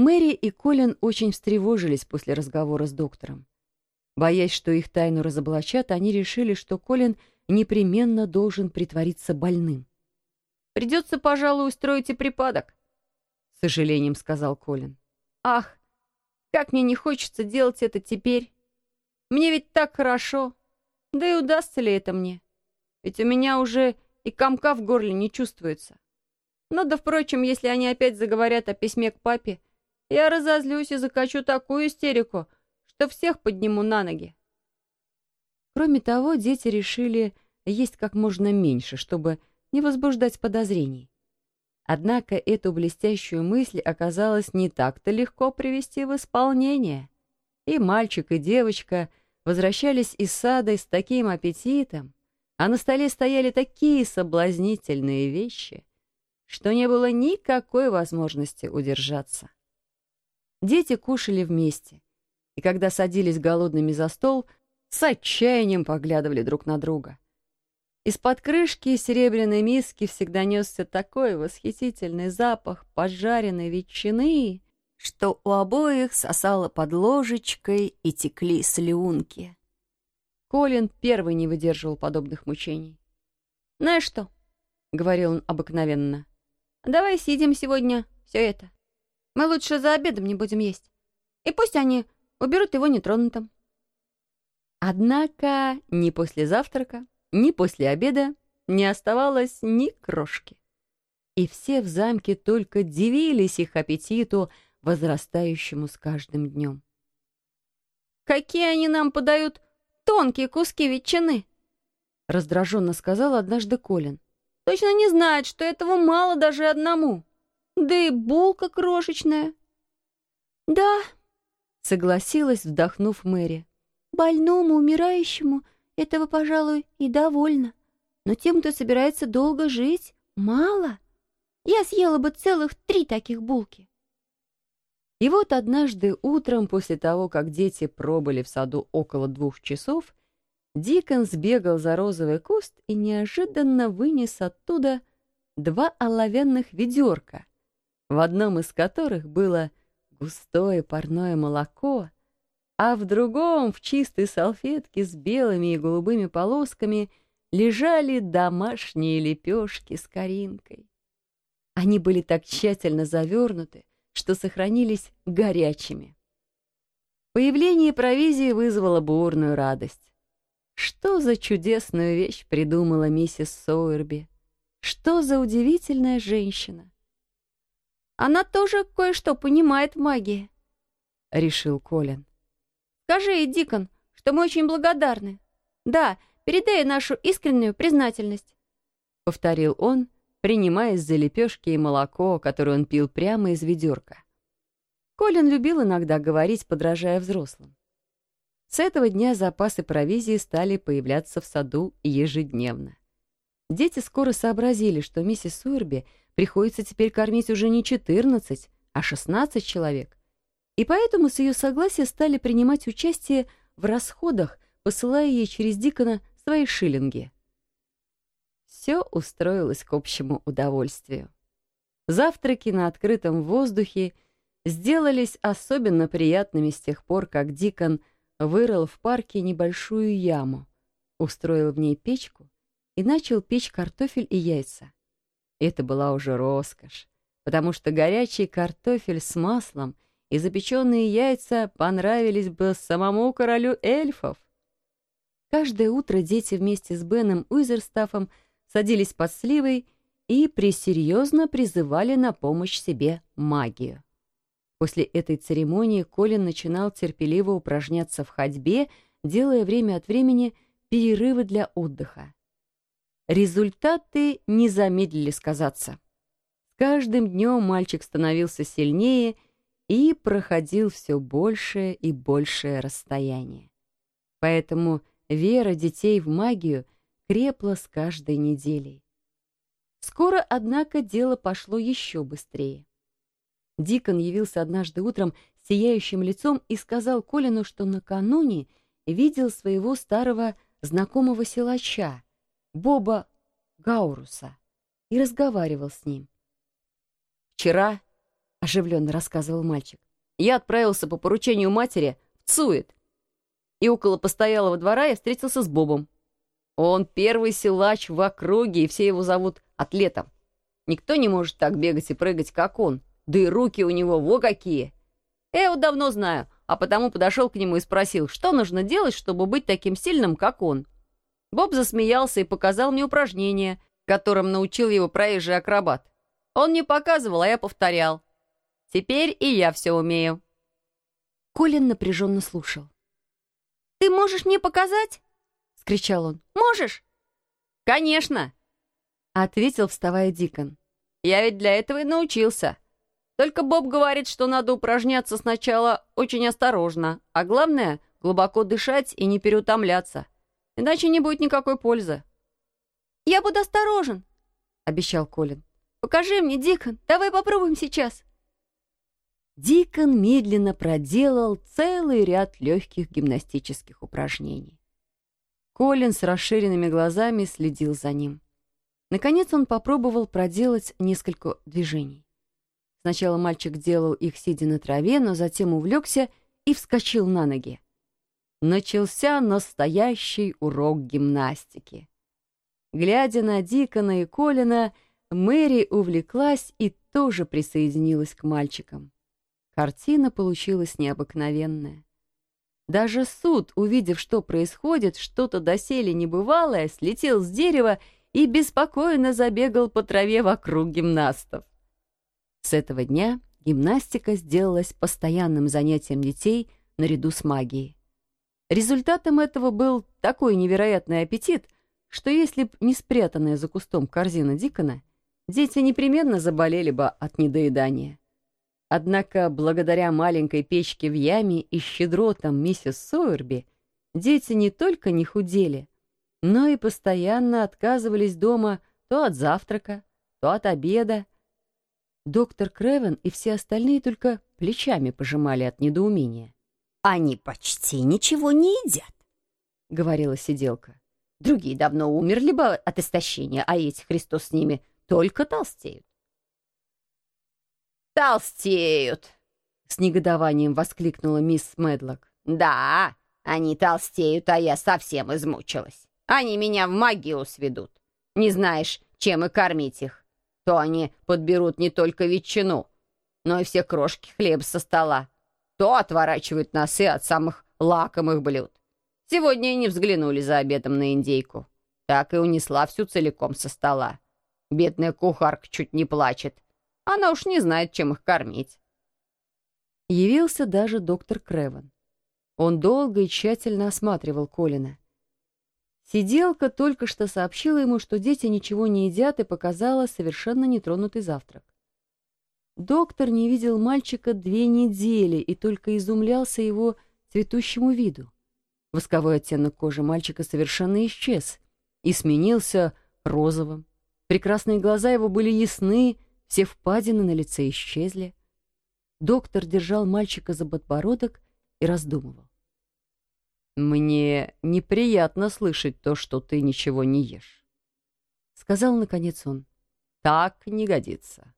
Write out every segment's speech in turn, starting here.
Мэри и Колин очень встревожились после разговора с доктором. Боясь, что их тайну разоблачат, они решили, что Колин непременно должен притвориться больным. «Придется, пожалуй, устроить и припадок», — с сожалением сказал Колин. «Ах, как мне не хочется делать это теперь. Мне ведь так хорошо. Да и удастся ли это мне? Ведь у меня уже и комка в горле не чувствуется. Но да, впрочем, если они опять заговорят о письме к папе, я разозлюсь и закачу такую истерику, что всех подниму на ноги. Кроме того, дети решили есть как можно меньше, чтобы не возбуждать подозрений. Однако эту блестящую мысль оказалось не так-то легко привести в исполнение. И мальчик, и девочка возвращались из сада с таким аппетитом, а на столе стояли такие соблазнительные вещи, что не было никакой возможности удержаться. Дети кушали вместе, и когда садились голодными за стол, с отчаянием поглядывали друг на друга. Из-под крышки серебряной миски всегда несся такой восхитительный запах поджаренной ветчины, что у обоих сосало под ложечкой и текли слюнки. Колин первый не выдерживал подобных мучений. «Знаешь что?» — говорил он обыкновенно. «Давай съедим сегодня все это. Мы лучше за обедом не будем есть. И пусть они уберут его нетронутым». Однако ни после завтрака, ни после обеда не оставалось ни крошки. И все в замке только дивились их аппетиту, возрастающему с каждым днем. «Какие они нам подают тонкие куски ветчины!» раздраженно сказал однажды Колин. «Точно не знает, что этого мало даже одному. Да и булка крошечная». «Да», — согласилась, вдохнув Мэри. «Больному, умирающему — этого, пожалуй, и довольно. Но тем, кто собирается долго жить, мало. Я съела бы целых три таких булки. И вот однажды утром, после того, как дети пробыли в саду около двух часов, Дикон сбегал за розовый куст и неожиданно вынес оттуда два оловянных ведерка, в одном из которых было густое парное молоко, а в другом, в чистой салфетке с белыми и голубыми полосками, лежали домашние лепешки с коринкой. Они были так тщательно завернуты, что сохранились горячими. Появление провизии вызвало бурную радость. Что за чудесную вещь придумала миссис Сойерби? Что за удивительная женщина? Она тоже кое-что понимает в магии, — решил Колин. Скажи ей, Дикон, что мы очень благодарны. Да, передай нашу искреннюю признательность», — повторил он, принимаясь за лепешки и молоко, которое он пил прямо из ведерка. Колин любил иногда говорить, подражая взрослым. С этого дня запасы провизии стали появляться в саду ежедневно. Дети скоро сообразили, что миссис Суэрби приходится теперь кормить уже не 14, а 16 человек, и поэтому с ее согласия стали принимать участие в расходах, посылая ей через Дикона свои шиллинги. Все устроилось к общему удовольствию. Завтраки на открытом воздухе сделались особенно приятными с тех пор, как Дикон вырыл в парке небольшую яму, устроил в ней печку и начал печь картофель и яйца. Это была уже роскошь, потому что горячий картофель с маслом — и запеченные яйца понравились бы самому королю эльфов. Каждое утро дети вместе с Беном Уизерстафом садились под сливой и пресерьезно призывали на помощь себе магию. После этой церемонии Колин начинал терпеливо упражняться в ходьбе, делая время от времени перерывы для отдыха. Результаты не замедлили сказаться. С каждым днем мальчик становился сильнее — и проходил все большее и большее расстояние. Поэтому вера детей в магию крепла с каждой неделей. Скоро, однако, дело пошло еще быстрее. Дикон явился однажды утром сияющим лицом и сказал Колину, что накануне видел своего старого знакомого силача, Боба Гауруса, и разговаривал с ним. Вчера — оживленно рассказывал мальчик. «Я отправился по поручению матери в Цует. И около постоялого двора я встретился с Бобом. Он первый силач в округе, и все его зовут Атлетом. Никто не может так бегать и прыгать, как он. Да и руки у него во какие. Я его давно знаю, а потому подошел к нему и спросил, что нужно делать, чтобы быть таким сильным, как он. Боб засмеялся и показал мне упражнение, которым научил его проезжий акробат. Он не показывал, а я повторял. Теперь и я все умею. Колин напряженно слушал. «Ты можешь мне показать?» — скричал он. «Можешь?» «Конечно!» — ответил, вставая Дикон. «Я ведь для этого и научился. Только Боб говорит, что надо упражняться сначала очень осторожно, а главное — глубоко дышать и не переутомляться. Иначе не будет никакой пользы». «Я буду осторожен», — обещал Колин. «Покажи мне, Дикон, давай попробуем сейчас». Дикон медленно проделал целый ряд легких гимнастических упражнений. Колин с расширенными глазами следил за ним. Наконец он попробовал проделать несколько движений. Сначала мальчик делал их, сидя на траве, но затем увлекся и вскочил на ноги. Начался настоящий урок гимнастики. Глядя на Дикона и Колина, Мэри увлеклась и тоже присоединилась к мальчикам. Картина получилась необыкновенная. Даже суд, увидев, что происходит, что-то доселе небывалое, слетел с дерева и беспокойно забегал по траве вокруг гимнастов. С этого дня гимнастика сделалась постоянным занятием детей наряду с магией. Результатом этого был такой невероятный аппетит, что если б не спрятанная за кустом корзина Дикона, дети непременно заболели бы от недоедания. Однако, благодаря маленькой печке в яме и щедротам миссис Сойерби, дети не только не худели, но и постоянно отказывались дома то от завтрака, то от обеда. Доктор Кревен и все остальные только плечами пожимали от недоумения. «Они почти ничего не едят», — говорила сиделка. «Другие давно умерли бы от истощения, а эти, Христос с ними, только толстеют. «Толстеют!» — с негодованием воскликнула мисс Медлок. «Да, они толстеют, а я совсем измучилась. Они меня в могилу сведут. Не знаешь, чем и кормить их. То они подберут не только ветчину, но и все крошки хлеба со стола. То отворачивают носы от самых лакомых блюд. Сегодня и не взглянули за обедом на индейку. Так и унесла всю целиком со стола. Бедная кухарка чуть не плачет. Она уж не знает, чем их кормить. Явился даже доктор Креван. Он долго и тщательно осматривал Колина. Сиделка только что сообщила ему, что дети ничего не едят и показала совершенно нетронутый завтрак. Доктор не видел мальчика две недели и только изумлялся его цветущему виду. Восковой оттенок кожи мальчика совершенно исчез и сменился розовым. Прекрасные глаза его были ясны, все впадины на лице исчезли. Доктор держал мальчика за подбородок и раздумывал. «Мне неприятно слышать то, что ты ничего не ешь», — сказал наконец он. «Так не годится.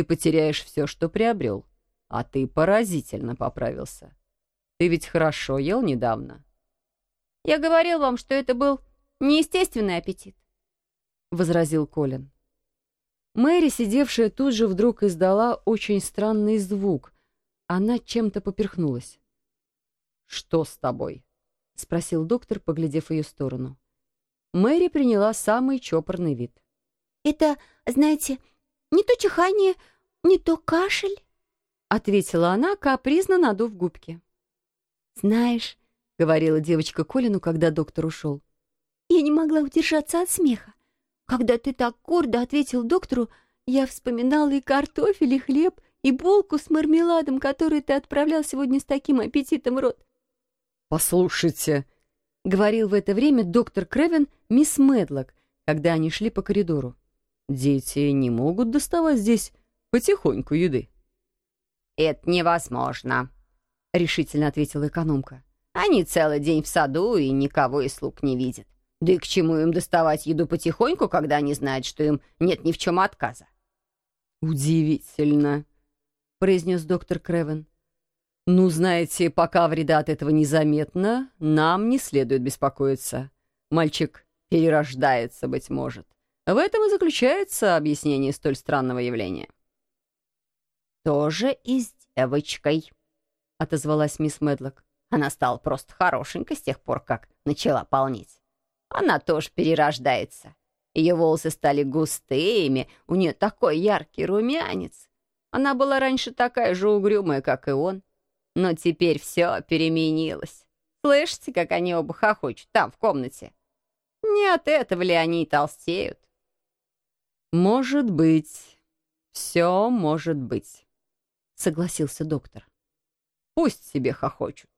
Ты потеряешь все, что приобрел, а ты поразительно поправился. Ты ведь хорошо ел недавно». «Я говорил вам, что это был неестественный аппетит», — возразил Колин. Мэри, сидевшая тут же, вдруг издала очень странный звук. Она чем-то поперхнулась. «Что с тобой?» — спросил доктор, поглядев ее сторону. Мэри приняла самый чопорный вид. «Это, знаете, не то чихание, не то кашель», — ответила она, капризно надув губки. «Знаешь», — говорила девочка Колину, когда доктор ушел, «я не могла удержаться от смеха. Когда ты так гордо ответил доктору, я вспоминала и картофель, и хлеб, и булку с мармеладом, который ты отправлял сегодня с таким аппетитом в рот. «Послушайте», — говорил в это время доктор Кревен мисс Медлок, когда они шли по коридору. «Дети не могут доставать здесь потихоньку еды». «Это невозможно», — решительно ответила экономка. «Они целый день в саду и никого из слуг не видят. Да и к чему им доставать еду потихоньку, когда они знают, что им нет ни в чем отказа? Удивительно, произнес доктор Кревен. «Ну, знаете, пока вреда от этого незаметно, нам не следует беспокоиться. Мальчик перерождается, быть может. В этом и заключается объяснение столь странного явления». «Тоже и с девочкой», — отозвалась мисс Медлок. «Она стала просто хорошенькой с тех пор, как начала полнить. Она тоже перерождается. Ее волосы стали густыми, у нее такой яркий румянец. Она была раньше такая же угрюмая, как и он. Но теперь все переменилось. Слышите, как они оба хохочут там, в комнате? Не от этого ли они толстеют? «Может быть, все может быть», — согласился доктор. «Пусть себе хохочут.